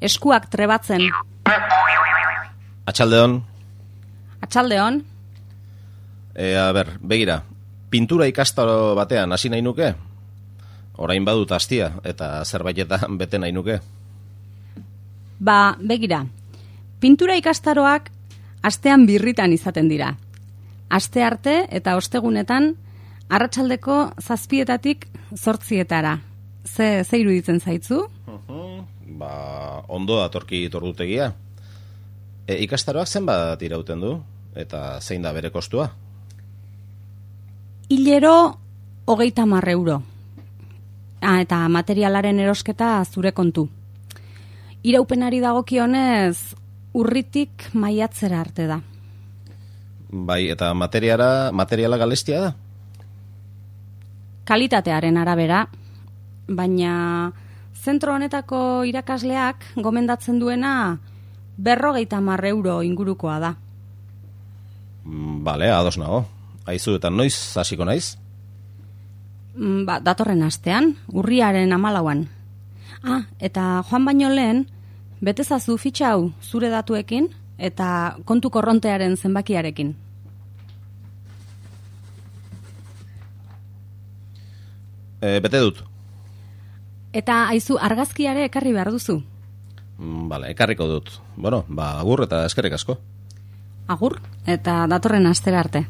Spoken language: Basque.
eskuak trebatzen. Atxaldeon, Atxaldeon, e, a ber, begira, pintura ikastaro batean hasi nahi nuke? Orain badut astia, eta zerbaitetan bete nahi nuke. ba, begira. Pintura ikastaroak astean birritan izaten dira. Aste arte eta ostegunetan arratsaldeko zazpietatik zortzietara. Ze, ze iruditzen zaitzu? Ba, ondo datorki tordutegia. E, ikastaroak zenbat irauten du? Eta zein da bere kostua? Hilero hogeita mar euro. Ah, eta materialaren erosketa zure kontu. Iraupenari dagokionez urritik maiatzera arte da. Bai, eta materiara, materiala galestia da? kalitatearen arabera, baina zentro honetako irakasleak gomendatzen duena berrogeita mar euro ingurukoa da. Mm, Bale, ados nago. Aizu eta noiz hasiko naiz? Mm, Ba, datorren astean, urriaren amalauan. Ah, eta joan baino lehen, betezazu fitxa hau zure datuekin eta kontu korrontearen zenbakiarekin. E, bete dut. Eta aizu argazkiare ekarri behar duzu. Mm, Bale, ekarriko dut. Bueno, ba, agur eta eskerrik asko. Agur, eta datorren astera arte.